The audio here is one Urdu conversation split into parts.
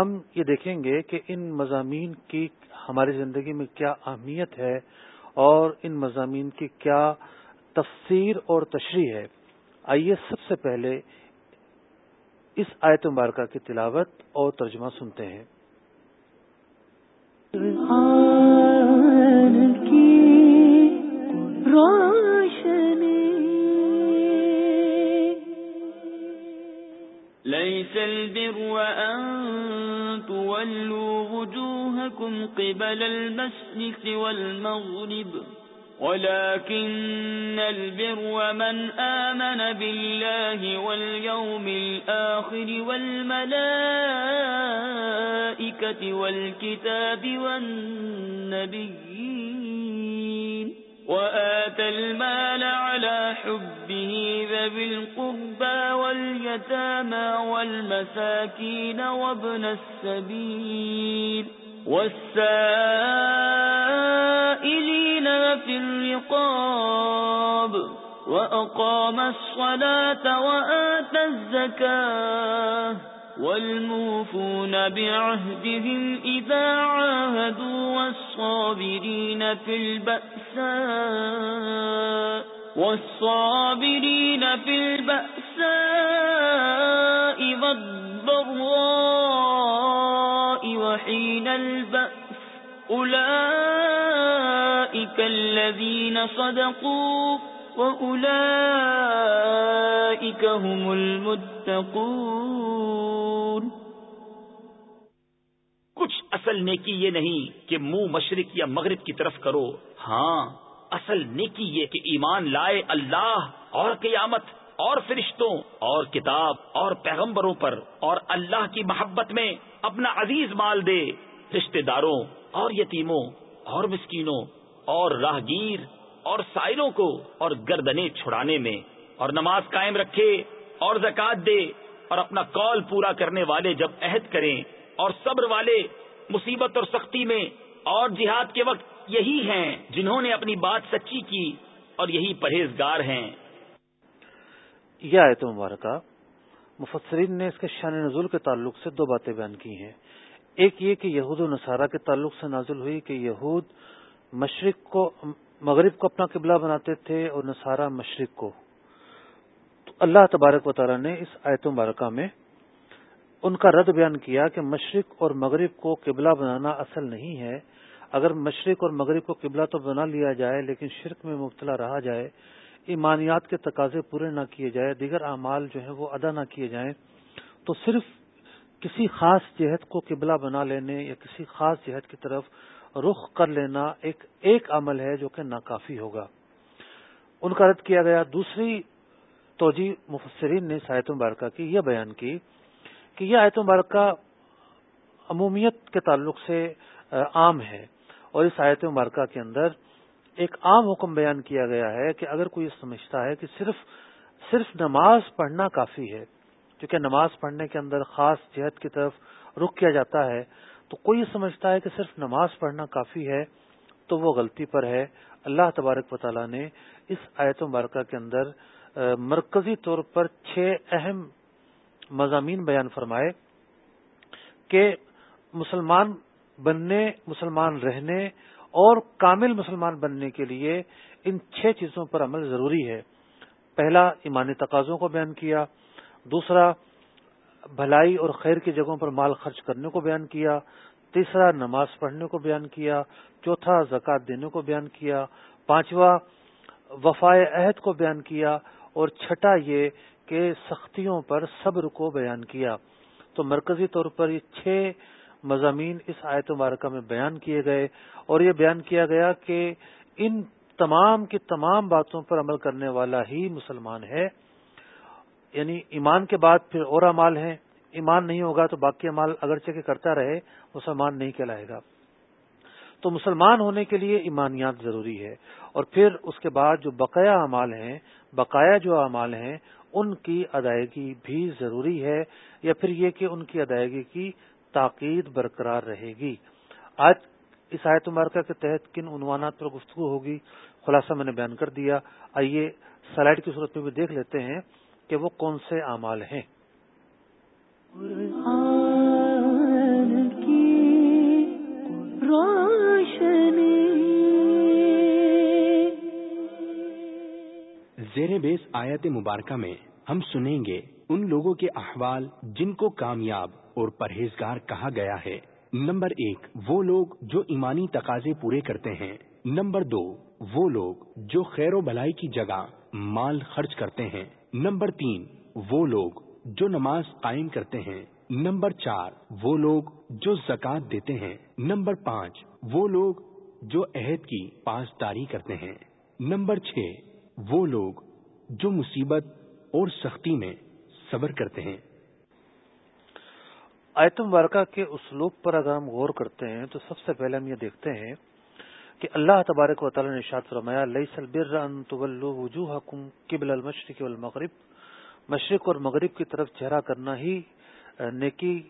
ہم یہ دیکھیں گے کہ ان مضامین کی ہماری زندگی میں کیا اہمیت ہے اور ان مضامین کی کیا تفسیر اور تشریح ہے۔ آئیے سب سے پہلے اس آیت مبارکہ کی تلاوت اور ترجمہ سنتے ہیں۔ ليس البر أن تولوا وجوهكم قبل المشرق والمغرب، ولكن البر من آمن بالله واليوم الآخر والملائكة والكتاب والنبيين. وآت المال على حبه ذوي القربى واليتامى والمساكين وابن السبيل والسائلين في الرقاب وأقام الصلاة وآت الزكاة والموفون بعهدهم إذا عاهدوا والصابرين في البأساء والصابرين في البأساء والضراء وحين البأس أولئك الذين صدقوا وأولئك هم المتقون۔ کچھ اصل نیکی یہ نہیں کہ منہ مشرق یا مغرب کی طرف کرو۔ ہاں اصل نیکی یہ کہ ایمان لائے اللہ اور قیامت اور فرشتوں اور کتاب اور پیغمبروں پر اور اللہ کی محبت میں اپنا عزیز مال دے۔ رشتے داروں اور یتیموں اور مسکینوں اور راہگیر اور سائلوں کو اور گردنے چھڑانے میں، اور نماز قائم رکھے، اور زکات دے، اور اپنا کال پورا کرنے والے جب عہد کریں، اور صبر والے مصیبت اور سختی میں، اور جہاد کے وقت یہی ہیں جنہوں نے اپنی بات سچی کی، اور یہی پرہیزگار ہیں۔ یہ آیت مبارکہ مفسرین نے اس کے شان نزول کے تعلق سے دو باتیں بیان کی ہیں۔ ایک یہ کہ یہود و نصارہ کے تعلق سے نازل ہوئی کہ یہود مشرق کو مغرب کو اپنا قبلہ بناتے تھے اور نصارہ مشرق کو۔ تو اللہ تبارک و تعالیٰ نے اس آیت مبارکہ میں ان کا رد بیان کیا کہ مشرق اور مغرب کو قبلہ بنانا اصل نہیں ہے۔ اگر مشرق اور مغرب کو قبلہ تو بنا لیا جائے، لیکن شرک میں مبتلا رہا جائے، ایمانیات کے تقاضے پورے نہ کیے جائے، دیگر اعمال جو ہیں وہ ادا نہ کیے جائیں، تو صرف کسی خاص جہت کو قبلہ بنا لینے یا کسی خاص جہت کی طرف رخ کر لینا ایک ایک عمل ہے جو کہ ناکافی ہوگا۔ ان کا رد کیا گیا۔ دوسری توجہ مفسرین نے سایت مبارکہ کی، یہ بیان کی کہ یہ آیت مبارکہ عمومیت کے تعلق سے عام ہے۔ اور اس آیت مبارکہ کے اندر ایک عام حکم بیان کیا گیا ہے کہ اگر کوئی سمجھتا ہے کہ صرف صرف نماز پڑھنا کافی ہے، کیونکہ نماز پڑھنے کے اندر خاص جہت کی طرف رخ کیا جاتا ہے تو کوئی سمجھتا ہے کہ صرف نماز پڑھنا کافی ہے تو وہ غلطی پر ہے۔ اللہ تبارک و تعالیٰ نے اس آیت مبارکہ کے اندر مرکزی طور پر چھ اہم مضامین بیان فرمائے کہ مسلمان بننے، مسلمان رہنے اور کامل مسلمان بننے کے لیے ان چھ چیزوں پر عمل ضروری ہے۔ پہلا، ایمانی تقاضوں کو بیان کیا۔ دوسرا بھلائی اور خیر کی جگہوں پر مال خرچ کرنے کو بیان کیا، تیسرا، نماز پڑھنے کو بیان کیا، چوتھا، زکوٰۃ دینے کو بیان کیا، پانچواں، وفائے عہد کو بیان کیا، اور چھٹا یہ کہ سختیوں پر صبر کو بیان کیا۔ تو مرکزی طور پر یہ چھ مضامین اس آیت مبارکہ میں بیان کیے گئے، اور یہ بیان کیا گیا کہ ان تمام کی تمام باتوں پر عمل کرنے والا ہی مسلمان ہے۔ یعنی ایمان کے بعد پھر اور امال ہیں، ایمان نہیں ہوگا تو باقی امال اگرچہ کہ کرتا رہے، مسلمان نہیں کہلائے گا۔ تو مسلمان ہونے کے لیے ایمانیات ضروری ہے۔ اور پھر اس کے بعد جو بقایا اعمال ہیں، بقایا جو اعمال ہیں، ان کی ادائیگی بھی ضروری ہے، یا پھر یہ کہ ان کی ادائیگی کی تاکید برقرار رہے گی۔ آج اس آیت مبارکہ کے تحت کن عنوانات پر گفتگو ہوگی؟ خلاصہ میں نے بیان کر دیا۔ آئیے سلائڈ کی صورت میں بھی دیکھ لیتے ہیں۔ کہ وہ کون سے اعمال ہیں؟ زیر بیس آیت مبارکہ میں ہم سنیں گے ان لوگوں کے احوال جن کو کامیاب اور پرہیزگار کہا گیا ہے۔ نمبر ایک وہ لوگ جو ایمانی تقاضے پورے کرتے ہیں۔ نمبر دو وہ لوگ جو خیر و بلائی کی جگہ مال خرچ کرتے ہیں۔ نمبر تین، وہ لوگ جو نماز قائم کرتے ہیں۔ نمبر چار، وہ لوگ جو زکات دیتے ہیں۔ نمبر پانچ، وہ لوگ جو عہد کی پاسداری کرتے ہیں۔ نمبر چھ، وہ لوگ جو مصیبت اور سختی میں صبر کرتے ہیں۔ آیتم وارکا کے اسلوب پر اگر ہم غور کرتے ہیں، تو سب سے پہلے ہم یہ دیکھتے ہیں کہ اللہ تبارک و تعالی نے شاد فرمایا قبل المشرق والمغرب۔ مشرق اور مغرب کی طرف چہرہ کرنا ہی نیکی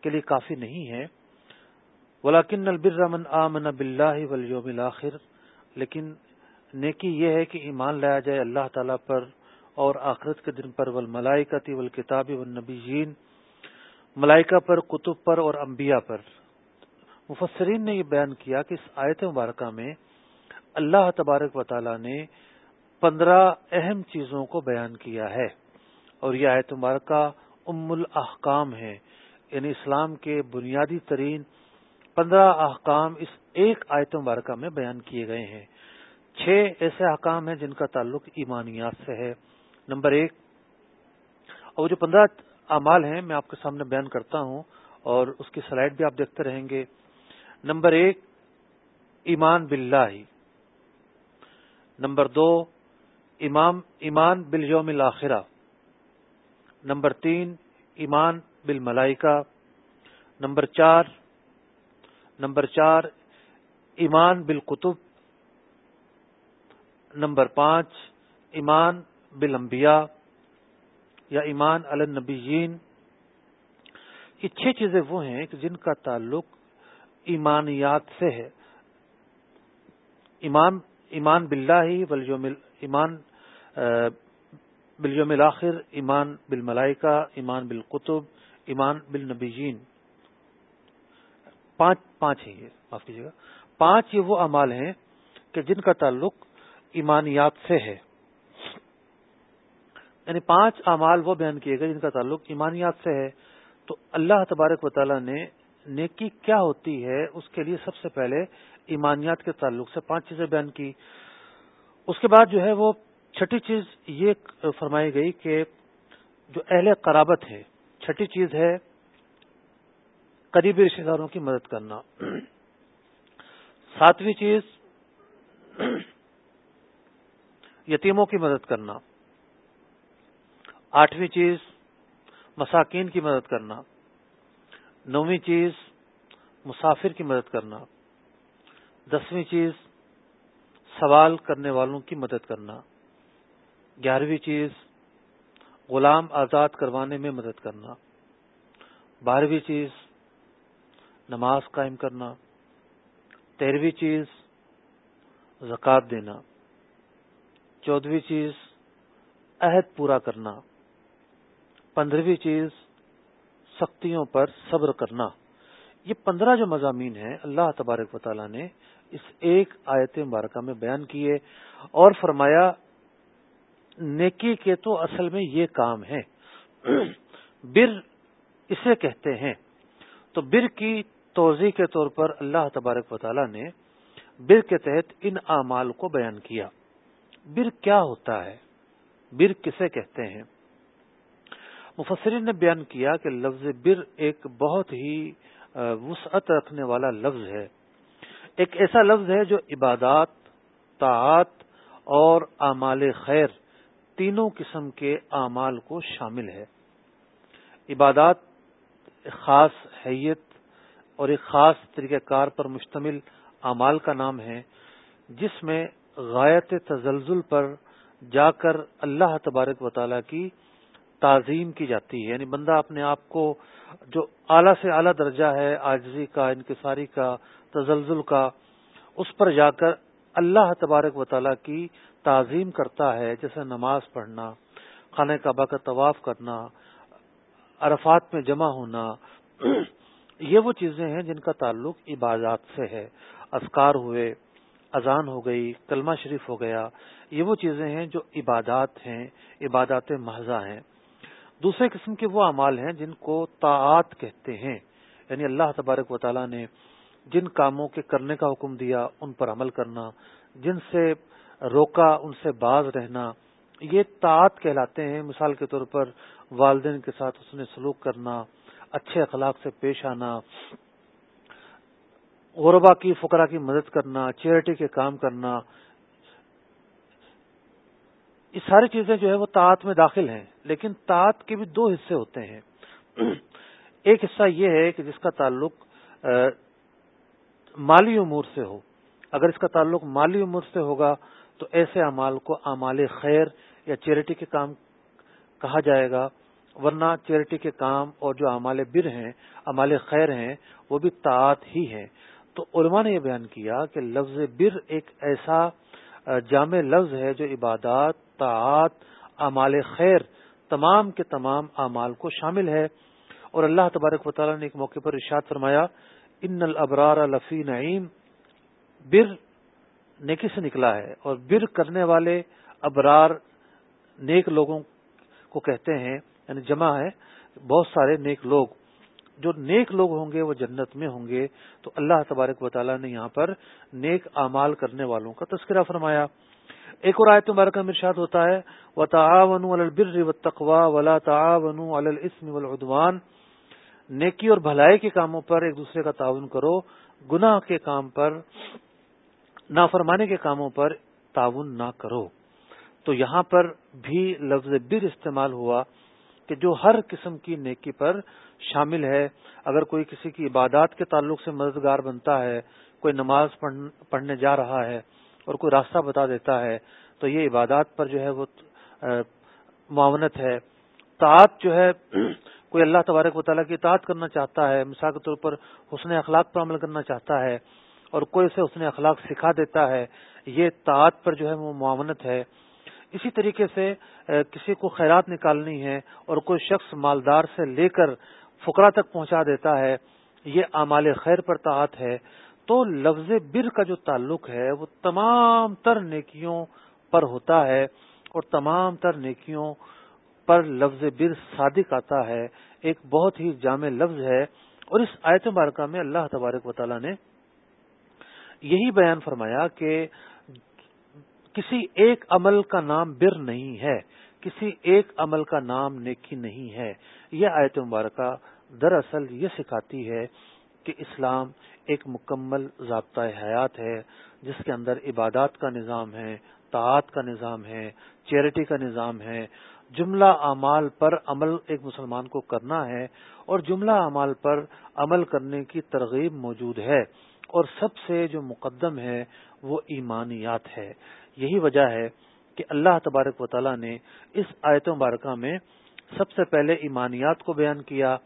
کے لیے کافی نہیں ہے۔ ولاکن البر من آمن باللہ والیوم الاخر لیکن نیکی یہ ہے کہ ایمان لایا جائے اللہ تعالی پر اور آخرت کے دن پر۔ والملائکتی والکتاب والنبیین۔ ملائکہ پر، کتب پر اور انبیاء پر۔ مفسرین نے یہ بیان کیا کہ اس آیت مبارکہ میں اللہ تبارک و تعالی نے پندرہ اہم چیزوں کو بیان کیا ہے اور یہ آیت مبارکہ ام الاحکام ہے یعنی اسلام کے بنیادی ترین پندرہ احکام اس ایک آیت مبارکہ میں بیان کیے گئے ہیں۔ چھ ایسے احکام ہیں جن کا تعلق ایمانیات سے ہے۔ نمبر ایک، اور جو پندرہ اعمال ہیں، میں آپ کے سامنے بیان کرتا ہوں اور اس کی سلائڈ بھی آپ دیکھتے رہیں گے۔ نمبر ایک، ایمان باللہ۔ نمبر دو امام ایمان بل یوم نمبر تین، ایمان بالملائکہ۔ نمبر چار نمبر چار، ایمان بال قطب نمبر پانچ، ایمان بالانبیاء یا ایمان النبیین۔ یہ چھ چیزیں وہ ہیں کہ جن کا تعلق ایمانیات سے ہے۔ ایمان ایمان باللہ ولیوم ایمان بلیوم الاخر، ایمان بالملائکہ، ایمان بالقطب ایمان بالنبیین۔ پانچ پانچ ہیں یہ، معاف کیجیے گا۔ پانچ یہ وہ امال ہیں کہ جن کا تعلق ایمانیات سے ہے۔ یعنی پانچ اعمال وہ بیان کیے گئے جن کا تعلق ایمانیات سے ہے۔ تو اللہ تبارک و تعالیٰ نے نیکی کیا ہوتی ہے، اس کے لیے سب سے پہلے ایمانیات کے تعلق سے پانچ چیزیں بیان کی۔ اس کے بعد جو ہے وہ چھٹی چیز یہ فرمائی گئی کہ جو اہل قرابت ہے چھٹی چیز ہے قریبی رشتے داروں کی مدد کرنا۔ ساتویں چیز، یتیموں کی مدد کرنا۔ آٹھویں چیز، مساکین کی مدد کرنا۔ نویں چیز، مسافر کی مدد کرنا. دسویں چیز، سوال کرنے والوں کی مدد کرنا. گیارہویں چیز، غلام آزاد کروانے میں مدد کرنا. بارہویں چیز، نماز قائم کرنا. تیرہویں چیز زکوٰۃ دینا. چودہویں چیز، عہد پورا کرنا. پندرہویں چیز سختیوں پر صبر کرنا۔ یہ پندرہ جو مضامین ہیں، اللہ تبارک و تعالیٰ نے اس ایک آیت مبارکہ میں بیان کیے اور فرمایا، نیکی کے تو اصل میں یہ کام ہے۔ بر اسے کہتے ہیں۔ تو بر کی توضیع کے طور پر اللہ تبارک و تعالیٰ نے بر کے تحت ان اعمال کو بیان کیا۔ بر کیا ہوتا ہے؟ بر کسے کہتے ہیں؟ مفسرین نے بیان کیا کہ لفظ بر ایک بہت ہی وسعت رکھنے والا لفظ ہے۔ ایک ایسا لفظ ہے جو عبادات، طاعت اور اعمال خیر تینوں قسم کے اعمال کو شامل ہے۔ عبادات خاص حیت اور ایک خاص طریقہ کار پر مشتمل اعمال کا نام ہے، جس میں غایت تزلزل پر جا کر اللہ تبارک و تعالی کی تعظیم کی جاتی ہے۔ یعنی بندہ اپنے آپ کو جو اعلیٰ سے اعلیٰ درجہ ہے آجزی کا، انکساری کا، تزلزل کا، اس پر جا کر اللہ تبارک و تعالیٰ کی تعظیم کرتا ہے، جیسے نماز پڑھنا، خانہ کعبہ کا طواف کرنا، عرفات میں جمع ہونا۔ یہ وہ چیزیں ہیں جن کا تعلق عبادات سے ہے۔ اسکار ہوئے، اذان ہو گئی، کلمہ شریف ہو گیا۔ یہ وہ چیزیں ہیں جو عبادات ہیں، عبادات محضہ ہیں۔ دوسرے قسم کے وہ اعمال ہیں جن کو طاعت کہتے ہیں۔ یعنی اللہ تبارک و تعالیٰ نے جن کاموں کے کرنے کا حکم دیا، ان پر عمل کرنا، جن سے روکا، ان سے باز رہنا، یہ طاعت کہلاتے ہیں۔ مثال کے طور پر والدین کے ساتھ اس نے سلوک کرنا، اچھے اخلاق سے پیش آنا، غربا کی، فقرا کی مدد کرنا، چیریٹی کے کام کرنا یہ ساری چیزیں جو ہے وہ تعت میں داخل ہیں، لیکن تعت کے بھی دو حصے ہوتے ہیں۔ ایک حصہ یہ ہے کہ جس کا تعلق مالی امور سے ہو۔ اگر اس کا تعلق مالی امور سے ہوگا، تو ایسے اعمال کو اعمال خیر یا چیریٹی کے کام کہا جائے گا، ورنہ چیریٹی کے کام اور جو اعمال بر ہیں امال خیر ہیں، وہ بھی تعت ہی ہیں۔ تو علماء نے یہ بیان کیا کہ لفظ بر ایک ایسا جامع لفظ ہے جو عبادات طاعت اعمال خیر، تمام کے تمام اعمال کو شامل ہے۔ اور اللہ تبارک و تعالیٰ نے ایک موقع پر ارشاد فرمایا، ان الابرار لفی نعیم، بر نیکی سے نکلا ہے۔ اور بر کرنے والے ابرار نیک لوگوں کو کہتے ہیں یعنی جمع ہے، بہت سارے نیک لوگ۔ جو نیک لوگ ہوں گے وہ جنت میں ہوں گے۔ تو اللہ تبارک و تعالیٰ نے یہاں پر نیک اعمال کرنے والوں کا تذکرہ فرمایا۔ ایک اور آیت مبارکہ ارشاد ہوتا ہے و تعاون البر و تقوا ولا تعاون السم ولادوان نیکی اور بھلائی کے کاموں پر ایک دوسرے کا تعاون کرو۔ گناہ کے کام پر نافرمانے کے کاموں پر تعاون نہ کرو۔ تو یہاں پر بھی لفظ بر استعمال ہوا۔ کہ جو ہر قسم کی نیکی پر شامل ہے، اگر کوئی کسی کی عبادات کے تعلق سے مددگار بنتا ہے، کوئی نماز پڑھنے جا رہا ہے اور کوئی راستہ بتا دیتا ہے، تو یہ عبادات پر جو ہے وہ معاونت ہے۔ تعت جو ہے، کوئی اللہ تبارک و تعالیٰ کی اطاعت کرنا چاہتا ہے، مثال کے طور پر حسن اخلاق پر عمل کرنا چاہتا ہے اور کوئی اسے حسن اخلاق سکھا دیتا ہے، یہ تعت پر جو ہے وہ معاونت ہے۔ اسی طریقے سے کسی کو خیرات نکالنی ہے اور کوئی شخص مالدار سے لے کر فقرا تک پہنچا دیتا ہے، یہ اعمال خیر پر تعت ہے، تو لفظ بر کا جو تعلق ہے، وہ تمام تر نیکیوں پر ہوتا ہے اور تمام تر نیکیوں پر لفظ بر صادق آتا ہے۔ ایک بہت ہی جامع لفظ ہے اور اس آیت مبارکہ میں اللہ تبارک و تعالیٰ نے یہی بیان فرمایا کہ کسی ایک عمل کا نام بر نہیں ہے، کسی ایک عمل کا نام نیکی نہیں ہے۔ یہ آیت مبارکہ دراصل یہ سکھاتی ہے کہ اسلام ایک مکمل ضابطۂ حیات ہے، جس کے اندر عبادات کا نظام ہے تعات کا نظام ہے، چیریٹی کا نظام ہے۔ جملہ اعمال پر عمل ایک مسلمان کو کرنا ہے اور جملہ اعمال پر عمل کرنے کی ترغیب موجود ہے۔ اور سب سے جو مقدم ہے وہ ایمانیات ہے۔ یہی وجہ ہے کہ اللہ تبارک و تعالیٰ نے اس آیت مبارکہ میں سب سے پہلے ایمانیات کو بیان کیا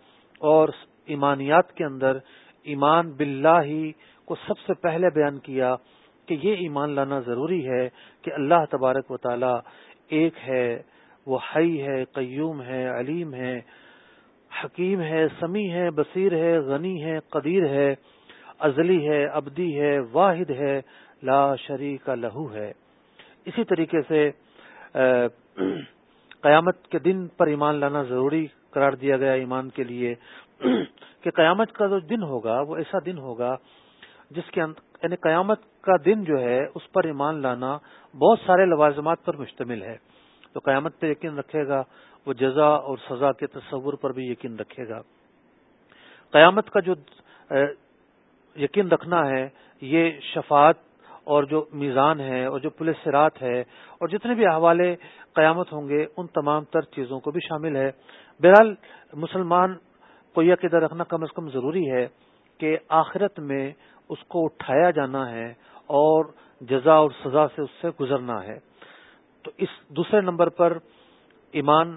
اور ایمانیات کے اندر ایمان باللہ ہی کو سب سے پہلے بیان کیا کہ یہ ایمان لانا ضروری ہے کہ اللہ تبارک و تعالی ایک ہے، وہ حی ہے، قیوم ہے، علیم ہے، حکیم ہے، سمیع ہے، بصیر ہے، غنی ہے، قدیر ہے، ازلی ہے، ابدی ہے، واحد ہے، لا شریک لہو ہے۔ اسی طریقے سے قیامت کے دن پر ایمان لانا ضروری قرار دیا گیا ایمان کے لیے کہ قیامت کا جو دن ہوگا، وہ ایسا دن ہوگا جس کے یعنی قیامت کا دن جو ہے، اس پر ایمان لانا بہت سارے لوازمات پر مشتمل ہے۔ تو قیامت پہ یقین رکھے گا، وہ جزا اور سزا کے تصور پر بھی یقین رکھے گا۔ قیامت کا جو یقین رکھنا ہے، یہ شفاعت اور جو میزان ہے اور جو پولیس سرات ہے اور جتنے بھی حوالے قیامت ہوں گے، ان تمام تر چیزوں کو بھی شامل ہے۔ بہرحال، مسلمان کو یہ عقیدہ رکھنا کم از کم ضروری ہے کہ آخرت میں اس کو اٹھایا جانا ہے اور جزا اور سزا سے اس سے گزرنا ہے۔ تو اس دوسرے نمبر پر ایمان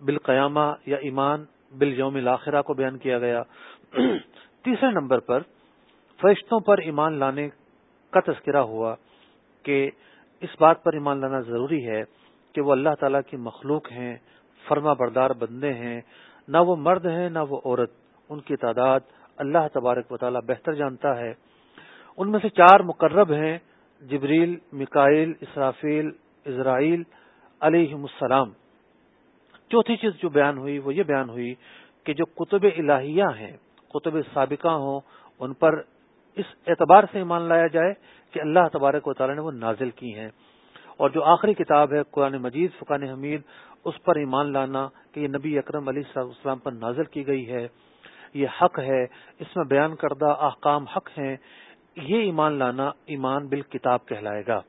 بالقیامہ یا ایمان بال یوم الاخرہ کو بیان کیا گیا۔ تیسرے نمبر پر، فرشتوں پر ایمان لانے کا تذکرہ ہوا کہ اس بات پر ایمان لانا ضروری ہے کہ وہ اللہ تعالی کی مخلوق ہیں، فرما بردار بندے ہیں۔ نہ وہ مرد ہیں، نہ وہ عورت۔ ان کی تعداد اللہ تبارک و تعالیٰ بہتر جانتا ہے۔ ان میں سے چار مقرب ہیں، جبریل مکائل اسرافیل، اسرائیل علیہ السلام۔ چوتھی چیز جو بیان ہوئی، وہ یہ بیان ہوئی کہ جو کتب الہیہ ہیں، کتب سابقہ ہوں، ان پر اس اعتبار سے ایمان لایا جائے کہ اللہ تبارک و تعالیٰ نے وہ نازل کی ہیں۔ اور جو آخری کتاب ہے قرآن مجید فقان حمید، اس پر ایمان لانا کہ یہ نبی اکرم علی السلام پر نازل کی گئی ہے۔ یہ حق ہے، اس میں بیان کردہ احکام حق ہیں۔ یہ ایمان لانا ایمان بالکتاب کہلائے گا۔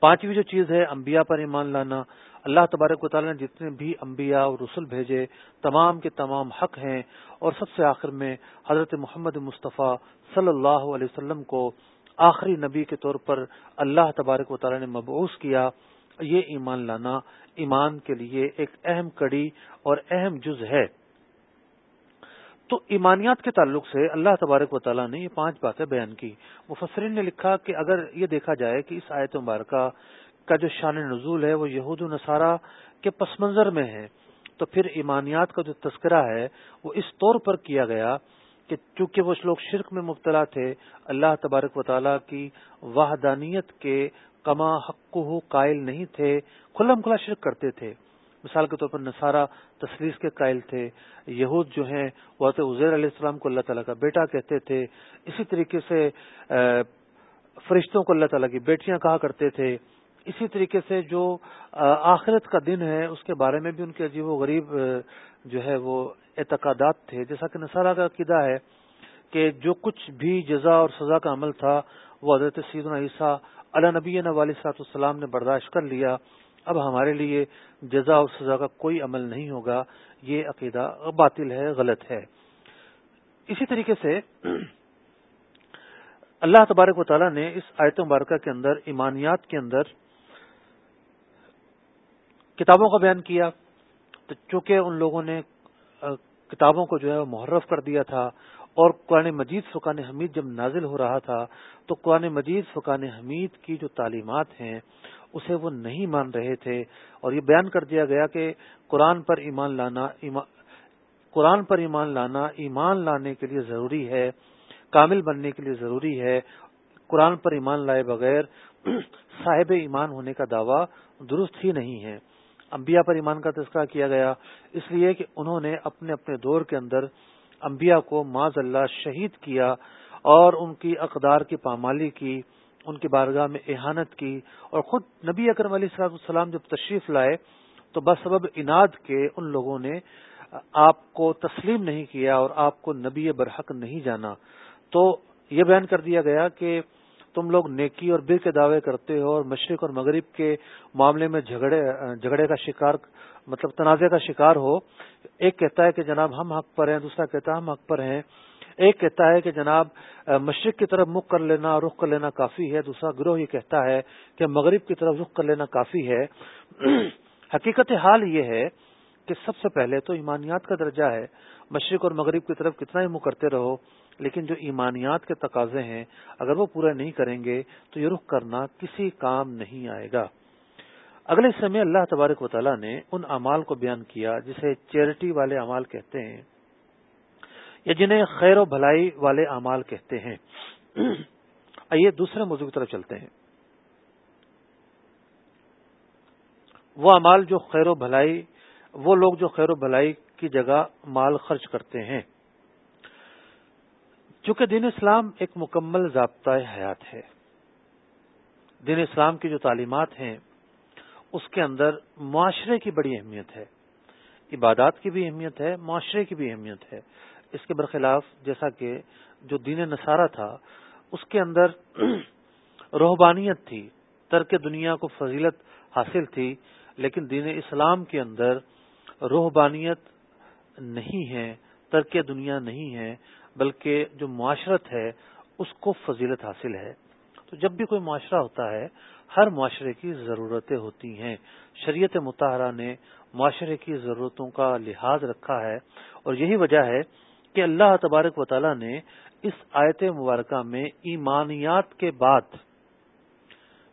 پانچویں جو چیز ہے، انبیاء پر ایمان لانا۔ اللہ تبارک و تعالیٰ نے جتنے بھی انبیاء اور رسول بھیجے، تمام کے تمام حق ہیں۔ اور سب سے آخر میں حضرت محمد مصطفیٰ صلی اللہ علیہ وسلم کو آخری نبی کے طور پر اللہ تبارک و تعالیٰ نے مبعوث کیا۔ یہ ایمان لانا ایمان کے لیے ایک اہم کڑی اور اہم جز ہے۔ تو ایمانیات کے تعلق سے اللہ تبارک و تعالیٰ نے یہ پانچ باتیں بیان کی۔ مفسرین نے لکھا کہ اگر یہ دیکھا جائے کہ اس آیت مبارکہ کا جو شان نزول ہے وہ یہود و نصارہ کے پس منظر میں ہے۔ تو پھر ایمانیات کا جو تذکرہ ہے وہ اس طور پر کیا گیا کہ چونکہ وہ لوگ شرک میں مبتلا تھے، اللہ تبارک و تعالیٰ کی وحدانیت کے کما حق قائل نہیں تھے کھلم کھلا شرک کرتے تھے۔ مثال کے طور پر نصارہ تصلیس کے قائل تھے، یہود جو ہیں وہ عزیر علیہ السلام کو اللہ تعالیٰ کا بیٹا کہتے تھے، اسی طریقے سے فرشتوں کو اللہ تعالیٰ کی بیٹیاں کہا کرتے تھے۔ اسی طریقے سے جو آخرت کا دن ہے، اس کے بارے میں بھی ان کے عجیب و غریب جو ہے وہ اعتقادات تھے۔ جیسا کہ نصارہ کا عقیدہ ہے کہ جو کچھ بھی جزا اور سزا کا عمل تھا، وہ حضرت سیدنا عیسیٰ علیہ نبی والی صاحب السلام نے برداشت کر لیا۔ اب ہمارے لیے جزا اور سزا کا کوئی عمل نہیں ہوگا۔ یہ عقیدہ باطل ہے، غلط ہے۔ اسی طریقے سے اللہ تبارک و تعالیٰ نے اس آیت مبارکہ کے اندر، ایمانیات کے اندر کتابوں کا بیان کیا تو چونکہ ان لوگوں نے کتابوں کو جو ہے محرف کر دیا تھا اور قرآن مجید فقان حمید جب نازل ہو رہا تھا تو قرآن مجید فقان حمید کی جو تعلیمات ہیں اسے وہ نہیں مان رہے تھے اور یہ بیان کر دیا گیا کہ قرآن پر ایمان لانا قرآن پر ایمان لانا، ایمان لانے کے لیے ضروری ہے، کامل بننے کے لیے ضروری ہے، قرآن پر ایمان لائے بغیر صاحب ایمان ہونے کا دعویٰ درست ہی نہیں ہے۔ انبیاء پر ایمان کا تذکرہ کیا گیا۔ اس لیے کہ انہوں نے اپنے اپنے دور کے اندر انبیاء کو معذ اللہ شہید کیا اور ان کی اقدار کی پامالی کی، ان کی بارگاہ میں احانت کی اور خود نبی اکرم علیہ صلاح السلام جب تشریف لائے تو بس سبب اناد کے ان لوگوں نے آپ کو تسلیم نہیں کیا اور آپ کو نبی برحق نہیں جانا۔ تو یہ بیان کر دیا گیا کہ تم لوگ نیکی اور بر کے دعوے کرتے ہو اور مشرق اور مغرب کے معاملے میں جھگڑے جھگڑے کا شکار مطلب تنازع کا شکار ہو۔ ایک کہتا ہے کہ جناب ہم حق پر ہیں، دوسرا کہتا ہے ہم حق پر ہیں۔ ایک کہتا ہے کہ جناب مشرق کی طرف مخ کر لینا رخ کر لینا کافی ہے۔ دوسرا گروہ یہ کہتا ہے کہ مغرب کی طرف رخ کر لینا کافی ہے۔ حقیقت حال یہ ہے کہ سب سے پہلے تو ایمانیات کا درجہ ہے۔ مشرق اور مغرب کی طرف کتنا ہی منہ کرتے رہو۔ لیکن جو ایمانیات کے تقاضے ہیں، اگر وہ پورا نہیں کریں گے، تو یہ رخ کرنا کسی کام نہیں آئے گا۔ اگلے سمے اللہ تبارک و تعالیٰ نے ان امال کو بیان کیا، جسے چیریٹی والے امال کہتے ہیں، یا جنہیں خیر و بھلائی والے امال کہتے ہیں۔ آئیے دوسرے موضوع کی طرف چلتے ہیں۔ وہ امال جو خیر و بھلائی، وہ لوگ جو خیر و بھلائی کی جگہ مال خرچ کرتے ہیں۔ چونکہ دین اسلام ایک مکمل ضابطۂ حیات ہے۔ دین اسلام کی جو تعلیمات ہیں، اس کے اندر معاشرے کی بڑی اہمیت ہے۔ عبادات کی بھی اہمیت ہے، معاشرے کی بھی اہمیت ہے۔ اس کے برخلاف جیسا کہ جو دین نصارہ تھا، اس کے اندر روحبانیت تھی، ترک دنیا کو فضیلت حاصل تھی، لیکن دین اسلام کے اندر روحبانیت نہیں ہے، ترک دنیا نہیں ہے۔ بلکہ جو معاشرت ہے، اس کو فضیلت حاصل ہے۔ تو جب بھی کوئی معاشرہ ہوتا ہے، ہر معاشرے کی ضرورتیں ہوتی ہیں۔ شریعت متحرہ نے معاشرے کی ضرورتوں کا لحاظ رکھا ہے اور یہی وجہ ہے کہ اللہ تبارک و تعالی نے اس آیت مبارکہ میں ایمانیات کے بعد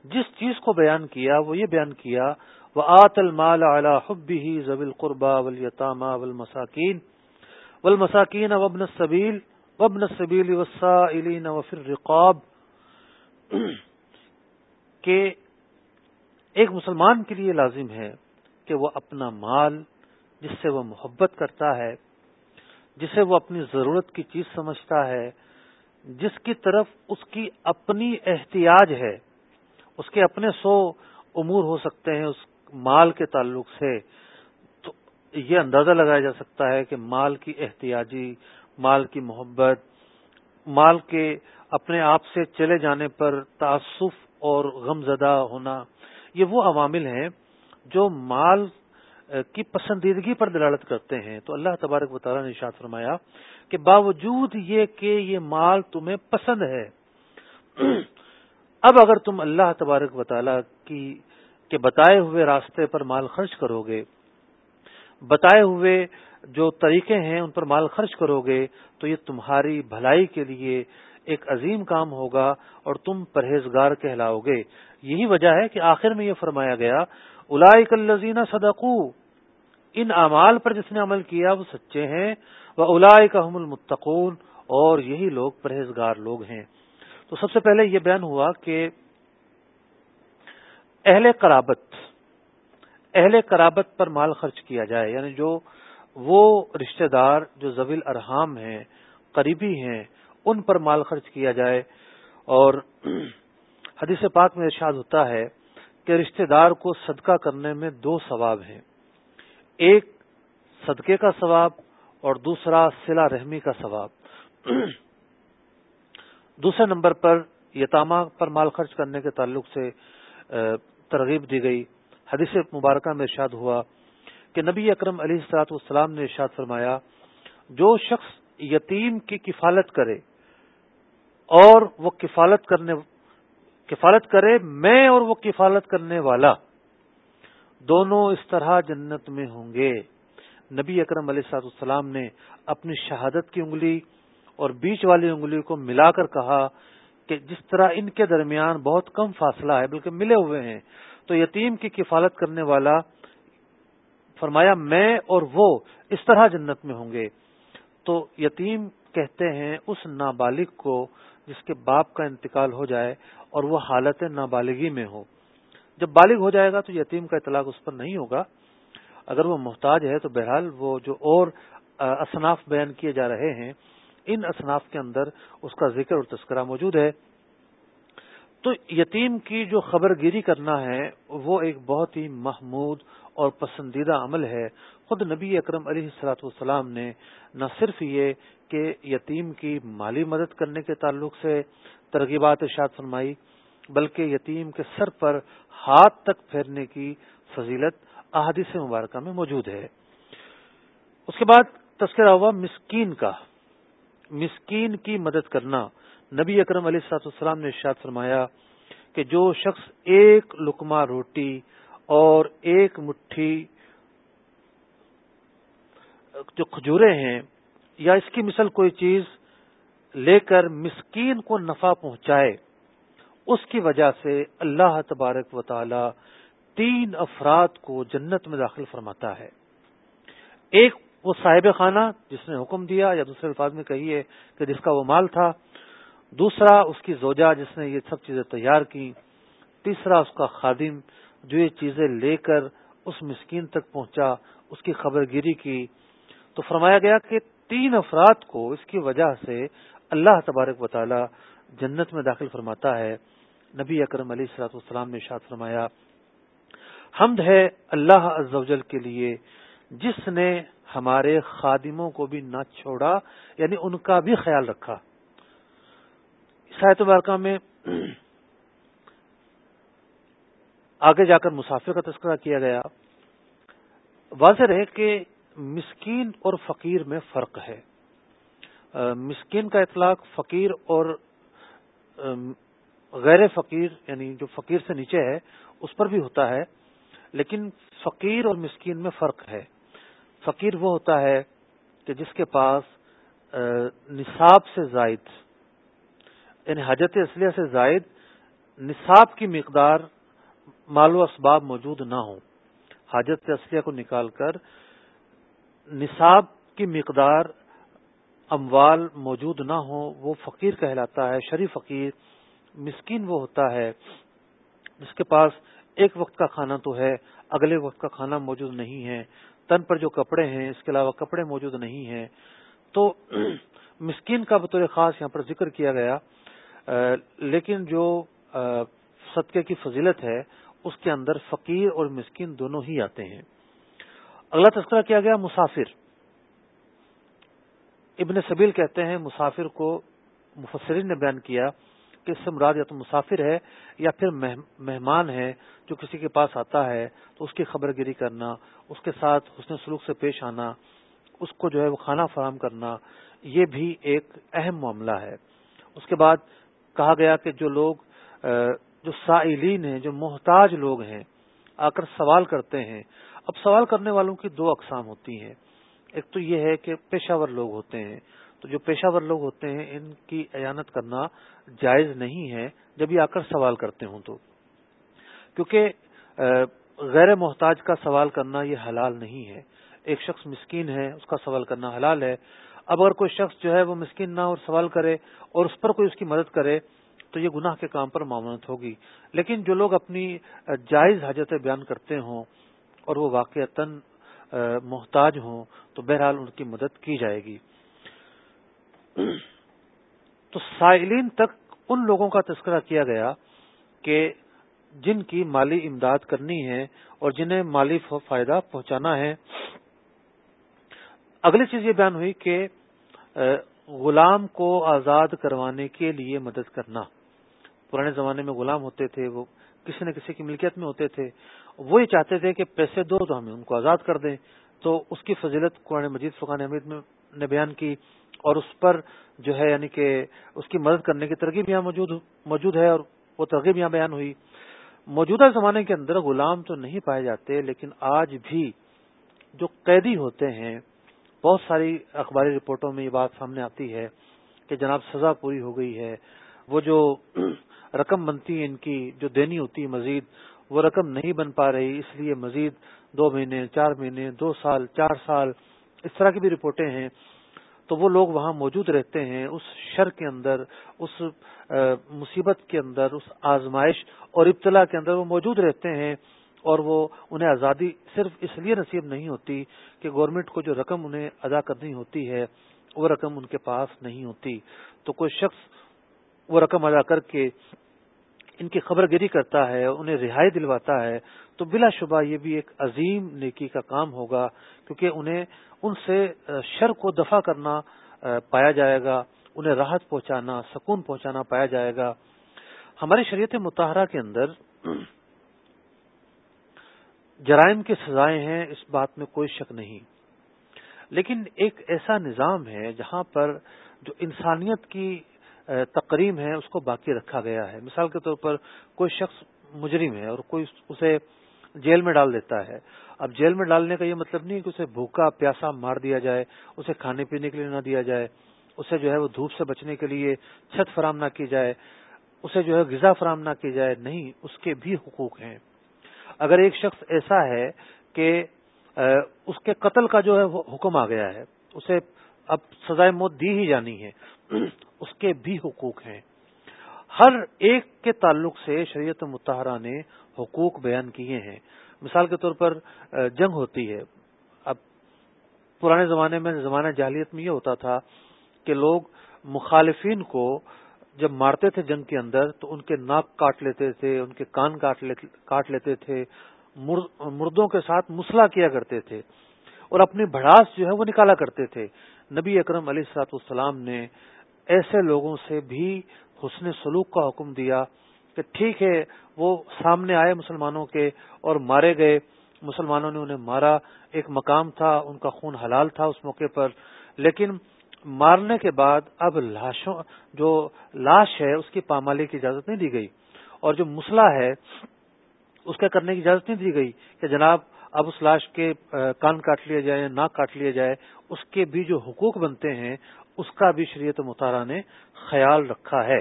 جس چیز کو بیان کیا، وہ یہ بیان کیا وہ آت المال اعلی حبی زبی القربا ولیطامہ ول مساکین ول مساکین وبن صبیل وابن السبيل والسائلين وفي الرقاب، کہ ایک مسلمان کے لیے لازم ہے کہ وہ اپنا مال، جس سے وہ محبت کرتا ہے جسے وہ اپنی ضرورت کی چیز سمجھتا ہے، جس کی طرف اس کی اپنی احتیاج ہے، اس کے اپنے سو امور ہو سکتے ہیں اس مال کے تعلق سے، تو یہ اندازہ لگایا جا سکتا ہے کہ مال کی احتیاجی مال کی محبت، مال کے اپنے آپ سے چلے جانے پر تعصف اور غم زدہ ہونا، یہ وہ عوامل ہیں جو مال کی پسندیدگی پر دلالت کرتے ہیں۔ تو اللہ تبارک و تعالیٰ نے اشاد فرمایا کہ باوجود یہ کہ یہ مال تمہیں پسند ہے، اب اگر تم اللہ تبارک و تعالیٰ کی، کے بتائے ہوئے راستے پر مال خرچ کرو گے، بتائے ہوئے جو طریقے ہیں ان پر مال خرچ کرو گے، تو یہ تمہاری بھلائی کے لیے ایک عظیم کام ہوگا اور تم پرہیزگار کہلاؤ گے۔ یہی وجہ ہے کہ آخر میں یہ فرمایا گیا الاک الزین صدقو، ان اعمال پر جس نے عمل کیا وہ سچے ہیں وہ الاائے کا المتقون، اور یہی لوگ پرہیزگار لوگ ہیں۔ تو سب سے پہلے یہ بیان ہوا کہ اہل قرابت اہل قرابت پر مال خرچ کیا جائے یعنی جو وہ رشتہ دار جو زویل ارحام ہیں، قریبی ہیں، ان پر مال خرچ کیا جائے۔ اور حدیث پاک میں ارشاد ہوتا ہے کہ رشتہ دار کو صدقہ کرنے میں دو ثواب ہیں۔ ایک صدقے کا ثواب اور دوسرا سلا رحمی کا ثواب۔ دوسرے نمبر پر یتامہ پر مال خرچ کرنے کے تعلق سے ترغیب دی گئی۔ حدیث مبارکہ میں ارشاد ہوا کہ نبی اکرم علی السلاط والسلام نے ارشاد فرمایا، جو شخص یتیم کی کفالت کرے اور وہ کفالت کرنے، کفالت کرے میں اور وہ کفالت کرنے والا، دونوں اس طرح جنت میں ہوں گے۔ نبی اکرم علیہ سات السلام نے اپنی شہادت کی انگلی اور بیچ والی انگلی کو ملا کر کہا کہ جس طرح ان کے درمیان بہت کم فاصلہ ہے، بلکہ ملے ہوئے ہیں، تو یتیم کی کفالت کرنے والا فرمایا، میں اور وہ اس طرح جنت میں ہوں گے۔ تو یتیم کہتے ہیں، اس نابالغ کو جس کے باپ کا انتقال ہو جائے اور وہ حالت نابالغی میں ہو۔ جب بالغ ہو جائے گا تو یتیم کا اطلاق اس پر نہیں ہوگا۔ اگر وہ محتاج ہے تو بہرحال وہ جو اور اصناف بیان کیے جا رہے ہیں، ان اصناف کے اندر اس کا ذکر اور تذکرہ موجود ہے۔ تو یتیم کی جو خبر گیری کرنا ہے، وہ ایک بہت ہی محمود اور پسندیدہ عمل ہے، خود نبی اکرم علیہ السلاۃ والسلام نے نہ صرف یہ کہ یتیم کی مالی مدد کرنے کے تعلق سے ترغیبات ارشاد فرمائی، بلکہ یتیم کے سر پر ہاتھ تک پھیرنے کی فضیلت احادیث مبارکہ میں موجود ہے۔ اس کے بعد تذکرہ ہوا مسکین کا۔ مسکین کی مدد کرنا۔ نبی اکرم علیہ سات السلام نے ارشاد فرمایا کہ جو شخص ایک لکما روٹی اور ایک مٹھی جو کھجورے ہیں یا اس کی مثل کوئی چیز لے کر مسکین کو نفع پہنچائے، اس کی وجہ سے اللہ تبارک و تعالی تین افراد کو جنت میں داخل فرماتا ہے۔ ایک وہ صاحب خانہ جس نے حکم دیا یا دوسرے الفاظ میں کہیے کہ جس کا وہ مال تھا، دوسرا اس کی زوجہ جس نے یہ سب چیزیں تیار کی تیسرا اس کا خادم جو یہ چیزیں لے کر اس مسکین تک پہنچا، اس کی خبر گیری کی، تو فرمایا گیا کہ تین افراد کو اس کی وجہ سے اللہ تبارک و تعالی جنت میں داخل فرماتا ہے۔ نبی اکرم علیہ السلاط والسلام نے شاد فرمایا، حمد ہے اللہ عزوجل کے لیے، جس نے ہمارے خادموں کو بھی نہ چھوڑا یعنی ان کا بھی خیال رکھا۔ مبارکہ میں آگے جا کر مسافر کا تذکرہ کیا گیا۔ واضح رہے کہ مسکین اور فقیر میں فرق ہے۔ مسکین کا اطلاق فقیر اور غیر فقیر یعنی جو فقیر سے نیچے ہے، اس پر بھی ہوتا ہے۔ لیکن فقیر اور مسکین میں فرق ہے۔ فقیر وہ ہوتا ہے کہ جس کے پاس نصاب سے زائد یعنی حجت اصلیہ سے زائد نصاب کی مقدار مال و اسباب موجود نہ ہوں۔ حاجت اصلیہ کو نکال کر نصاب کی مقدار اموال موجود نہ ہو، وہ فقیر کہلاتا ہے، شریف فقیر، مسکین وہ ہوتا ہے۔ جس کے پاس ایک وقت کا کھانا تو ہے، اگلے وقت کا کھانا موجود نہیں ہے۔ تن پر جو کپڑے ہیں، اس کے علاوہ کپڑے موجود نہیں ہیں۔ تو مسکین کا بطور خاص یہاں پر ذکر کیا گیا۔ لیکن جو صدقے کی فضیلت ہے اس کے اندر فقیر اور مسکین دونوں ہی آتے ہیں۔ اگلا تذکرہ کیا گیا؟ مسافر۔ ابن سبیل کہتے ہیں مسافر کو مفسرین نے بیان کیا کہ اس سے مراد یا تو مسافر ہے یا پھر مہمان ہے جو کسی کے پاس آتا ہے تو اس کی خبر گیری کرنا، اس کے ساتھ حسن سلوک سے پیش آنا، اس کو جو ہے وہ کھانا فراہم کرنا، یہ بھی ایک اہم معاملہ ہے۔ اس کے بعد کہا گیا کہ جو لوگ جو سائلین ہیں، جو محتاج لوگ ہیں، آ کر سوال کرتے ہیں۔ اب سوال کرنے والوں کی دو اقسام ہوتی ہیں۔ ایک تو یہ ہے کہ پیشہ ور لوگ ہوتے ہیں۔ تو جو پیشہ ور لوگ ہوتے ہیں، ان کی اعانت کرنا جائز نہیں ہے جب یہ آ کر سوال کرتے ہوں تو۔ کیونکہ غیر محتاج کا سوال کرنا یہ حلال نہیں ہے۔ ایک شخص مسکین ہے، اس کا سوال کرنا حلال ہے۔ اب اگر کوئی شخص جو ہے وہ مسکین نہ اور سوال کرے اور اس پر کوئی اس کی مدد کرے تو یہ گناہ کے کام پر معاملت ہوگی۔ لیکن جو لوگ اپنی جائز حاجتیں بیان کرتے ہوں اور وہ واقع محتاج ہوں، تو بہرحال ان کی مدد کی جائے گی۔ تو سائلین تک ان لوگوں کا تذکرہ کیا گیا کہ جن کی مالی امداد کرنی ہے اور جنہیں مالی فائدہ پہنچانا ہے۔ اگلی چیز یہ بیان ہوئی کہ غلام کو آزاد کروانے کے لیے مدد کرنا۔ پرانے زمانے میں غلام ہوتے تھے، وہ کسی نہ کسی کی ملکیت میں ہوتے تھے۔ وہ یہ چاہتے تھے کہ پیسے دو تو ہمیں ان کو آزاد کر دیں۔ تو اس کی فضیلت قرآن مجید فقان حمید نے بیان کی اور اس پر جو ہے یعنی کہ اس کی مدد کرنے کی ترغیب یہاں موجود ہے اور وہ ترغیب یہاں بیان ہوئی۔ موجودہ زمانے کے اندر غلام تو نہیں پائے جاتے، لیکن آج بھی جو قیدی ہوتے ہیں، بہت ساری اخباری رپورٹوں میں یہ بات سامنے آتی ہے کہ جناب سزا پوری ہو گئی ہے۔ وہ جو رقم بنتی ہے ان کی، جو دینی ہوتی ہے مزید، وہ رقم نہیں بن پا رہی، اس لیے مزید دو مہینے، چار مہینے، دو سال، چار سال، اس طرح کی بھی رپورٹیں ہیں۔ تو وہ لوگ وہاں موجود رہتے ہیں، اس شر کے اندر، اس مصیبت کے اندر، اس آزمائش اور ابتلا کے اندر وہ موجود رہتے ہیں اور وہ انہیں آزادی صرف اس لیے نصیب نہیں ہوتی کہ گورنمنٹ کو جو رقم انہیں ادا کرنی ہوتی ہے، وہ رقم ان کے پاس نہیں ہوتی۔ تو کوئی شخص وہ رقم ادا کر کے ان کی خبر گیری کرتا ہے، انہیں رہائی دلواتا ہے، تو بلا شبہ یہ بھی ایک عظیم نیکی کا کام ہوگا، کیونکہ انہیں ان سے شر کو دفع کرنا پایا جائے گا، انہیں راحت پہنچانا، سکون پہنچانا پایا جائے گا۔ ہماری شریعت متحرہ کے اندر جرائم کی سزائیں ہیں، اس بات میں کوئی شک نہیں۔ لیکن ایک ایسا نظام ہے جہاں پر جو انسانیت کی تقریم ہے، اس کو باقی رکھا گیا ہے۔ مثال کے طور پر کوئی شخص مجرم ہے اور کوئی اسے جیل میں ڈال دیتا ہے۔ اب جیل میں ڈالنے کا یہ مطلب نہیں کہ اسے بھوکا پیاسا مار دیا جائے، اسے کھانے پینے کے لیے نہ دیا جائے، اسے جو ہے وہ دھوپ سے بچنے کے لیے چھت فراہم نہ کی جائے، اسے جو ہے غذا فراہم نہ کی جائے، نہیں، اس کے بھی حقوق ہیں۔ اگر ایک شخص ایسا ہے کہ اس کے قتل کا جو ہے حکم آ گیا ہے، اسے اب سزائے موت دی ہی جانی ہے اس کے بھی حقوق ہیں۔ ہر ایک کے تعلق سے شریعت متحرہ نے حقوق بیان کیے ہیں۔ مثال کے طور پر جنگ ہوتی ہے۔ اب پرانے زمانے میں، زمانہ جاہلیت میں یہ ہوتا تھا کہ لوگ مخالفین کو جب مارتے تھے جنگ کے اندر تو ان کے ناک کاٹ لیتے تھے، ان کے کان کاٹ لیتے تھے۔ مردوں کے ساتھ مسلح کیا کرتے تھے اور اپنی بڑاس جو ہے وہ نکالا کرتے تھے۔ نبی اکرم علی سلاط السلام نے ایسے لوگوں سے بھی حسن سلوک کا حکم دیا کہ ٹھیک ہے، وہ سامنے آئے مسلمانوں کے اور مارے گئے۔ مسلمانوں نے انہیں مارا۔ ایک مقام تھا، ان کا خون حلال تھا اس موقع پر۔ لیکن مارنے کے بعد اب لاشوں، جو لاش ہے، اس کی پامالی کی اجازت نہیں دی گئی۔ اور جو مسئلہ ہے، اس کا کرنے کی اجازت نہیں دی گئی کہ جناب اب اس لاش کے کان کاٹ لیا جائے ناک کاٹ لیا جائے۔ اس کے بھی جو حقوق بنتے ہیں اس کا بھی شریعت مطالعہ نے خیال رکھا ہے۔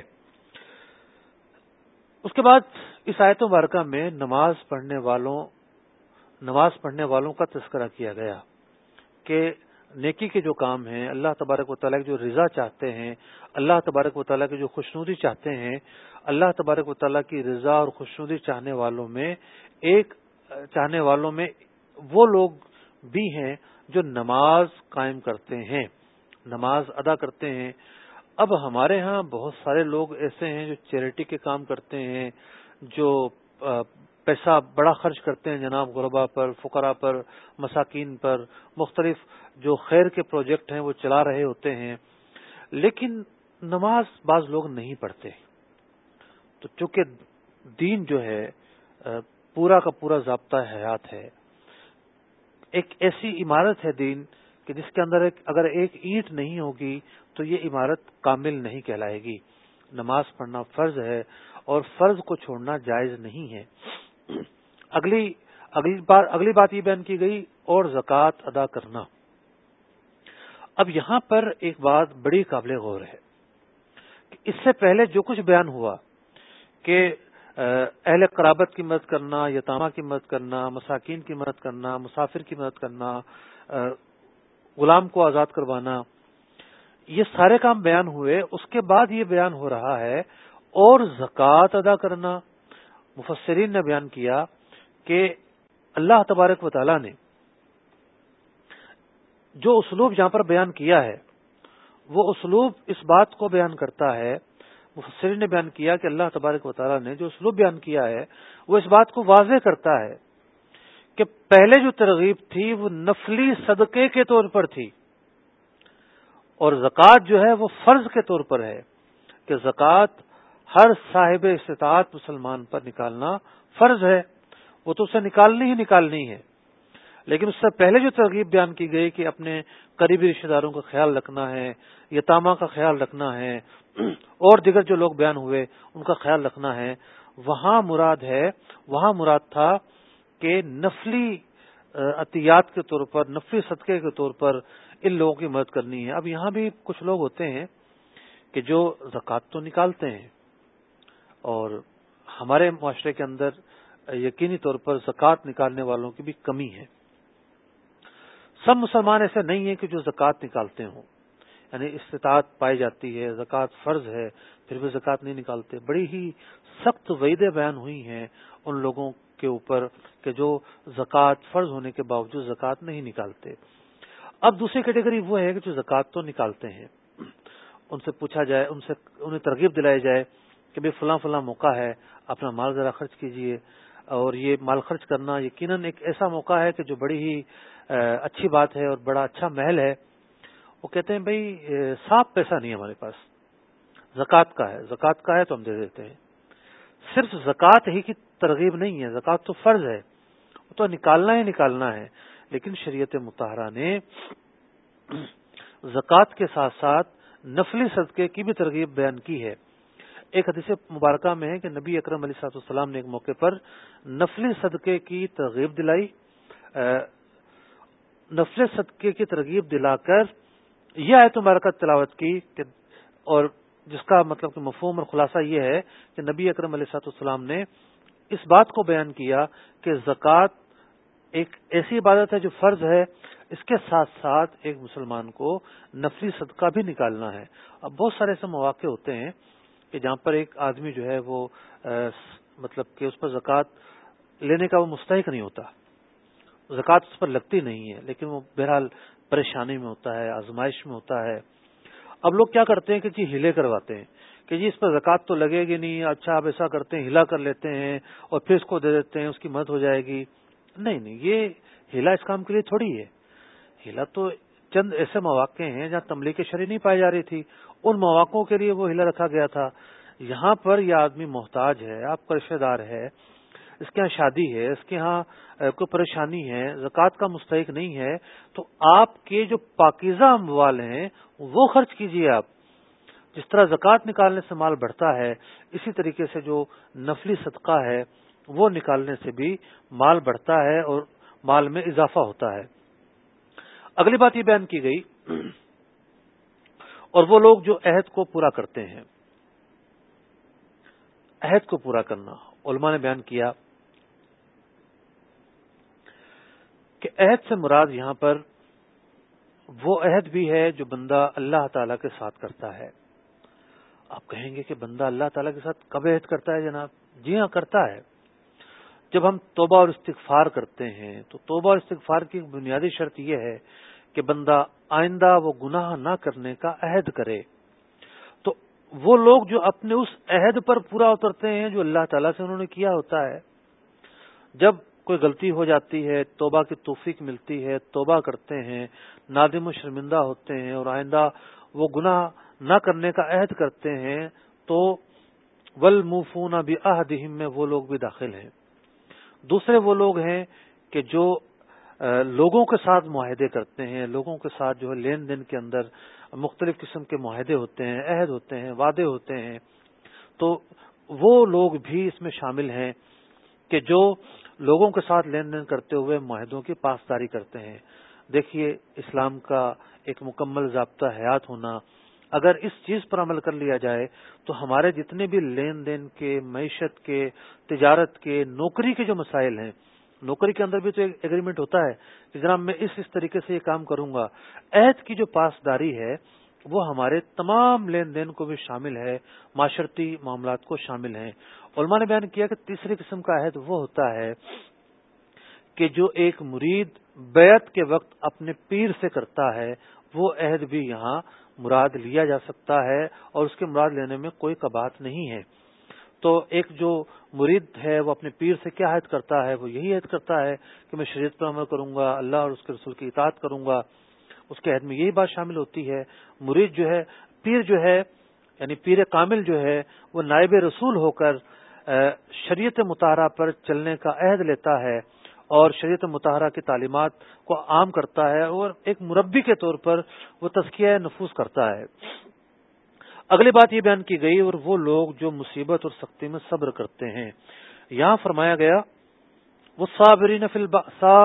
اس کے بعد اس آیت مبارکہ میں نماز پڑھنے والوں، نماز پڑھنے والوں کا تذکرہ کیا گیا کہ نیکی کے جو کام ہیں، اللہ تبارک و تعالیٰ کی جو رضا چاہتے ہیں، اللہ تبارک و تعالیٰ کی جو خوشنودی چاہتے ہیں، اللہ تبارک و تعالیٰ کی رضا اور خوشنودی چاہنے والوں میں ایک، چاہنے والوں میں وہ لوگ بھی ہیں جو نماز قائم کرتے ہیں۔ نماز ادا کرتے ہیں۔ اب ہمارے ہاں بہت سارے لوگ ایسے ہیں جو چیریٹی کے کام کرتے ہیں، جو پیسہ بڑا خرچ کرتے ہیں جناب غربا پر فقرا پر، مساکین پر، مختلف جو خیر کے پروجیکٹ ہیں وہ چلا رہے ہوتے ہیں۔ لیکن نماز بعض لوگ نہیں پڑھتے۔ تو چونکہ دین جو ہے پورا کا پورا ضابطہ حیات ہے، ایک ایسی عمارت ہے دین کہ جس کے اندر ایک اگر ایک اینٹ نہیں ہوگی تو یہ عمارت کامل نہیں کہلائے گی۔ نماز پڑھنا فرض ہے اور فرض کو چھوڑنا جائز نہیں ہے۔ اگلی اگلی بار اگلی بات یہ بیان کی گئی، اور زکوٰۃ ادا کرنا۔ اب یہاں پر ایک بات بڑی قابل غور ہے کہ اس سے پہلے جو کچھ بیان ہوا کہ اہل قرابت کی مدد کرنا، یتامہ کی مدد کرنا، مساکین کی مدد کرنا، مسافر کی مدد کرنا غلام کو آزاد کروانا، یہ سارے کام بیان ہوئے، اس کے بعد یہ بیان ہو رہا ہے اور زکوٰۃ ادا کرنا۔ مفسرین نے بیان کیا کہ اللہ تبارک و تعالی نے جو اسلوب جہاں پر بیان کیا ہے، وہ اسلوب اس بات کو بیان کرتا ہے۔ مفسرین نے بیان کیا کہ اللہ تبارک و تعالیٰ نے جو اسلوب بیان کیا ہے، وہ اس بات کو واضح کرتا ہے۔ کہ پہلے جو ترغیب تھی وہ نفلی صدقے کے طور پر تھی۔ اور زکوٰۃ جو ہے وہ فرض کے طور پر ہے کہ زکوٰۃ ہر صاحب استطاعت مسلمان پر نکالنا فرض ہے۔ وہ تو اسے نکالنی ہی نکالنی ہے۔ لیکن اس سے پہلے جو ترغیب بیان کی گئی کہ اپنے قریبی رشتے داروں کا خیال رکھنا ہے یتامہ کا خیال رکھنا ہے، اور دیگر جو لوگ بیان ہوئے، ان کا خیال رکھنا ہے، وہاں مراد ہے، وہاں مراد تھا کہ نفلی عطیات کے طور پر، نفلی صدقے کے طور پر ان لوگوں کی مدد کرنی ہے۔ اب یہاں بھی کچھ لوگ ہوتے ہیں کہ جو زکوٰۃ تو نکالتے ہیں اور ہمارے معاشرے کے اندر یقینی طور پر زکوٰۃ نکالنے والوں کی بھی کمی ہے۔ سب مسلمان ایسے نہیں ہیں کہ جو زکوٰۃ نکالتے ہوں۔ یعنی استطاعت پائی جاتی ہے، زکوٰۃ فرض ہے، پھر بھی زکوٰۃ نہیں نکالتے۔ بڑی ہی سخت وعدے بیان ہوئی ہیں ان لوگوں کے اوپر کہ جو زکوٰۃ فرض ہونے کے باوجود زکوٰۃ نہیں نکالتے۔ اب دوسری کیٹیگری وہ ہے کہ جو زکوٰۃ تو نکالتے ہیں۔ ان سے پوچھا جائے، ان سے انہیں ترغیب دلائی جائے کہ بھائی فلاں فلاں موقع ہے، اپنا مال ذرا خرچ کیجیے اور یہ مال خرچ کرنا یقیناً ایک ایسا موقع ہے کہ جو بڑی ہی اچھی بات ہے اور بڑا اچھا محل ہے۔ وہ کہتے ہیں بھائی صاف پیسہ نہیں ہے ہمارے پاس۔ زکوٰۃ کا ہے۔ زکوٰۃ کا ہے تو ہم دے دیتے ہیں۔ صرف زکوٰۃ ہی کی ترغیب نہیں ہے، زکوٰۃ تو فرض ہے۔ وہ تو نکالنا ہی نکالنا ہے۔ لیکن شریعت متحرہ نے زکوٰۃ کے ساتھ ساتھ نفلی صدقے کی بھی ترغیب بیان کی ہے۔ ایک حدیث مبارکہ میں ہے کہ نبی اکرم علی صاحب السلام نے ایک موقع پر نفلی صدقے کی ترغیب دلائی۔ نفل صدقے کی ترغیب دلا کر یہ آیت مبارکہ تلاوت کی کہ اور جس کا مطلب کہ مفہوم اور خلاصہ یہ ہے کہ نبی اکرم علیہ سات السلام نے اس بات کو بیان کیا کہ زکوٰۃ ایک ایسی عبادت ہے جو فرض ہے، اس کے ساتھ ساتھ ایک مسلمان کو نفلی صدقہ بھی نکالنا ہے۔ اب بہت سارے ایسے مواقع ہوتے ہیں کہ جہاں پر ایک آدمی جو ہے وہ مطلب کہ اس پر زکوٰۃ لینے کا وہ مستحق نہیں ہوتا۔ زکوٰۃ اس پر لگتی نہیں ہے، لیکن وہ بہرحال پریشانی میں ہوتا ہے، آزمائش میں ہوتا ہے۔ اب لوگ کیا کرتے ہیں کہ جی ہلے کرواتے ہیں کہ جی اس پر زکوٰۃ تو لگے گی نہیں اچھا آپ ایسا کرتے ہیں ہلا کر لیتے ہیں اور پھر اس کو دے دیتے ہیں، اس کی مدد ہو جائے گی۔ نہیں نہیں، یہ ہلا اس کام کے لیے تھوڑی ہے۔ ہلا تو چند ایسے مواقع ہیں جہاں تملی کی شرح نہیں پائی جا رہی تھی۔ ان مواقعوں کے لیے وہ ہلا رکھا گیا تھا۔ یہاں پر یہ آدمی محتاج ہے، آپ کا رشتے دار ہے۔ اس کے ہاں شادی ہے، اس کے ہاں کوئی پریشانی ہے، زکوٰۃ کا مستحق نہیں ہے، تو آپ کے جو پاکیزہ اموال ہیں، وہ خرچ کیجیے آپ۔ جس طرح زکوٰۃ نکالنے سے مال بڑھتا ہے، اسی طریقے سے جو نفلی صدقہ ہے، وہ نکالنے سے بھی مال بڑھتا ہے اور مال میں اضافہ ہوتا ہے۔ اگلی بات یہ بیان کی گئی، اور وہ لوگ جو عہد کو پورا کرتے ہیں۔ عہد کو پورا کرنا، علماء نے بیان کیا۔ کہ عہد سے مراد یہاں پر وہ عہد بھی ہے جو بندہ اللہ تعالی کے ساتھ کرتا ہے۔ آپ کہیں گے کہ بندہ اللہ تعالیٰ کے ساتھ کب عہد کرتا ہے جناب؟ جی ہاں کرتا ہے۔ جب ہم توبہ اور استغفار کرتے ہیں تو توبہ اور استغفار کی بنیادی شرط یہ ہے کہ بندہ آئندہ وہ گناہ نہ کرنے کا عہد کرے۔ تو وہ لوگ جو اپنے اس عہد پر پورا اترتے ہیں جو اللہ تعالیٰ سے انہوں نے کیا ہوتا ہے، جب کوئی غلطی ہو جاتی ہے، توبہ کی توفیق ملتی ہے، توبہ کرتے ہیں، نادم و شرمندہ ہوتے ہیں اور آئندہ وہ گناہ نہ کرنے کا عہد کرتے ہیں تو ول مفون بھی احدہم میں وہ لوگ بھی داخل ہیں۔ دوسرے وہ لوگ ہیں کہ جو لوگوں کے ساتھ معاہدے کرتے ہیں، لوگوں کے ساتھ جو ہے لین دین کے اندر مختلف قسم کے معاہدے ہوتے ہیں، عہد ہوتے ہیں، وعدے ہوتے ہیں۔ تو وہ لوگ بھی اس میں شامل ہیں کہ جو لوگوں کے ساتھ لین دین کرتے ہوئے معاہدوں کی پاسداری کرتے ہیں۔ دیکھیے، اسلام کا ایک مکمل ضابطہ حیات ہونا، اگر اس چیز پر عمل کر لیا جائے تو ہمارے جتنے بھی لین دین کے، معیشت کے، تجارت کے، نوکری کے جو مسائل ہیں، نوکری کے اندر بھی تو ایک اگریمنٹ ہوتا ہے کہ جناب میں اس اس طریقے سے یہ کام کروں گا۔ عہد کی جو پاسداری ہے وہ ہمارے تمام لین دین کو بھی شامل ہے، معاشرتی معاملات کو شامل ہیں۔ علماء نے بیان کیا کہ تیسری قسم کا عہد وہ ہوتا ہے کہ جو ایک مرید بیعت کے وقت اپنے پیر سے کرتا ہے، وہ عہد بھی یہاں مراد لیا جا سکتا ہے اور اس کے مراد لینے میں کوئی کبات نہیں ہے۔ تو ایک جو مرید ہے، وہ اپنے پیر سے کیا عہد کرتا ہے؟ وہ یہی عہد کرتا ہے کہ میں شریعت پر عمل کروں گا، اللہ اور اس کے رسول کی اطاعت کروں گا۔ اس کے عہد میں یہی بات شامل ہوتی ہے، مرید جو ہے، پیر جو ہے یعنی پیر کامل جو ہے، وہ نائب رسول ہو کر شریعت مطالعہ پر چلنے کا عہد لیتا ہے اور شریعت مطالعہ کی تعلیمات کو عام کرتا ہے اور ایک مربی کے طور پر وہ تزکیہ نفوذ کرتا ہے۔ اگلی بات یہ بیان کی گئی اور وہ لوگ جو مصیبت اور سختی میں صبر کرتے ہیں۔ یہاں فرمایا گیا، وہ صابرین فی الباسا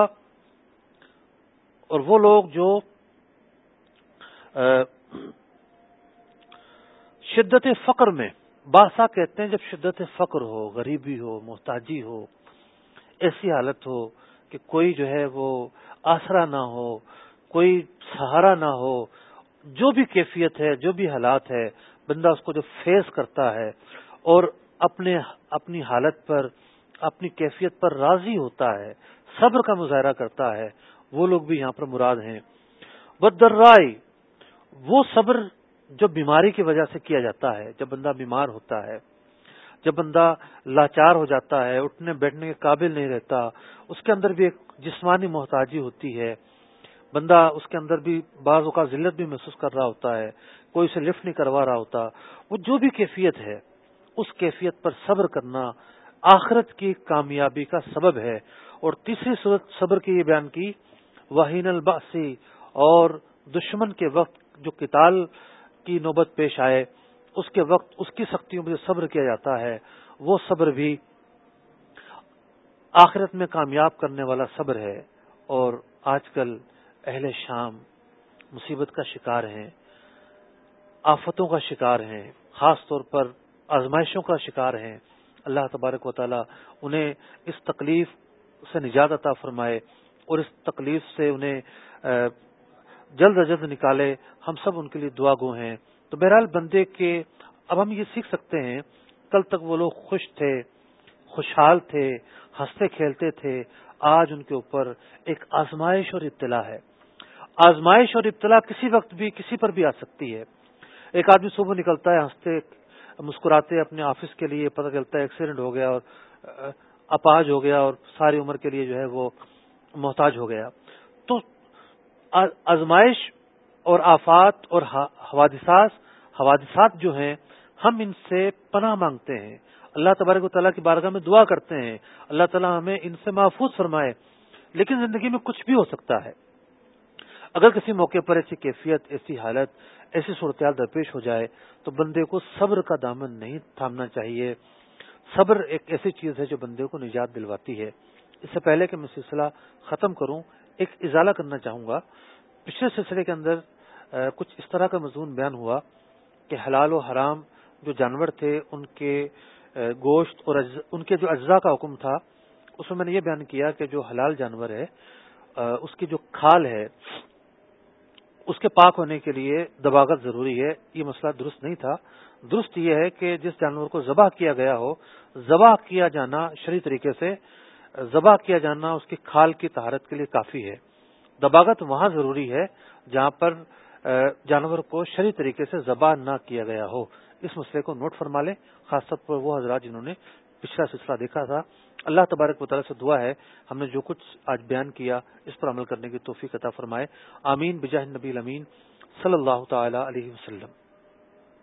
اور وہ لوگ جو شدت فقر میں باسا کہتے ہیں جب شدت فقر ہو، غریبی ہو، محتاجی ہو، ایسی حالت ہو کہ کوئی جو ہے وہ آسرا نہ ہو، کوئی سہارا نہ ہو، جو بھی کیفیت ہے، جو بھی حالات ہے، بندہ اس کو جو فیس کرتا ہے اور اپنے، اپنی حالت پر، اپنی کیفیت پر راضی ہوتا ہے، صبر کا مظاہرہ کرتا ہے، وہ لوگ بھی یہاں پر مراد ہیں۔ بدر رائے وہ صبر جو بیماری کی وجہ سے کیا جاتا ہے، جب بندہ بیمار ہوتا ہے، جب بندہ لاچار ہو جاتا ہے، اٹھنے بیٹھنے کے قابل نہیں رہتا، اس کے اندر بھی ایک جسمانی محتاجی ہوتی ہے۔ بندہ اس کے اندر بھی بعض اوقات ذلت بھی محسوس کر رہا ہوتا ہے، کوئی اسے لفٹ نہیں کروا رہا ہوتا۔ وہ جو بھی کیفیت ہے، اس کیفیت پر صبر کرنا آخرت کی کامیابی کا سبب ہے۔ اور تیسری صورت صبر کی یہ بیان کی واہین الباسی اور دشمن کے وقت جو کتال کی نوبت پیش آئے، اس کے وقت، اس کی سختیوں میں جو صبر کیا جاتا ہے، وہ صبر بھی آخرت میں کامیاب کرنے والا صبر ہے۔ اور آج کل اہل شام مصیبت کا شکار ہیں، آفتوں کا شکار ہیں، خاص طور پر آزمائشوں کا شکار ہیں۔ اللہ تبارک و تعالی انہیں اس تکلیف سے نجات عطا فرمائے اور اس تکلیف سے انہیں جلد از جلد نکالے، ہم سب ان کے لیے دعا گو ہیں۔ تو بہرحال بندے کے، اب ہم یہ سیکھ سکتے ہیں، کل تک وہ لوگ خوش تھے، خوشحال تھے، ہنستے کھیلتے تھے۔ آج ان کے اوپر ایک آزمائش اور ابتلا ہے۔ آزمائش اور ابتلا کسی وقت بھی، کسی پر بھی آ سکتی ہے۔ ایک آدمی صبح نکلتا ہے، ہنستے، مسکراتے اپنے آفس کے لیے، پتہ چلتا ہے ایکسیڈنٹ ہو گیا اور اپاج ہو گیا اور ساری عمر کے لیے جو ہے وہ محتاج ہو گیا۔ آزمائش اور آفات اور حوادثات حوادثات جو ہیں، ہم ان سے پناہ مانگتے ہیں۔ اللہ تبارک و تعالیٰ کی بارگاہ میں دعا کرتے ہیں۔ اللہ تعالیٰ ہمیں ان سے محفوظ فرمائے۔ لیکن زندگی میں کچھ بھی ہو سکتا ہے۔ اگر کسی موقع پر ایسی کیفیت، ایسی حالت، ایسی صورتحال درپیش ہو جائے، تو بندے کو صبر کا دامن نہیں تھامنا چاہیے۔ صبر ایک ایسی چیز ہے جو بندے کو نجات دلواتی ہے۔ اس سے پہلے کہ میں سلسلہ ختم کروں ایک اضالہ کرنا چاہوں گا۔ پچھلے سلسلے کے اندر کچھ اس طرح کا مضمون بیان ہوا کہ حلال و حرام جو جانور تھے، ان کے گوشت اور ان کے جو اجزاء کا حکم تھا، اس میں میں نے یہ بیان کیا کہ جو حلال جانور ہے اس کی جو کھال ہے، اس کے پاک ہونے کے لیے دباغت ضروری ہے۔ یہ مسئلہ درست نہیں تھا۔ درست یہ ہے کہ جس جانور کو ذبح کیا گیا ہو، ذبح کیا جانا شری طریقے سے ذبح کیا جانا اس کی کھال کی طہارت کے لیے کافی ہے۔ دباغت وہاں ضروری ہے جہاں پر جانور کو شری طریقے سے ذبح نہ کیا گیا ہو۔ اس مسئلے کو نوٹ فرما لیں، خاص طور پر وہ حضرات جنہوں نے پچھلا سلسلہ دیکھا تھا۔ اللہ تبارک مطالعہ سے دعا ہے، ہم نے جو کچھ آج بیان کیا، اس پر عمل کرنے کی توفیق عطا فرمائے۔ آمین، بجاہ نبی امین صلی اللہ تعالی علیہ وسلم۔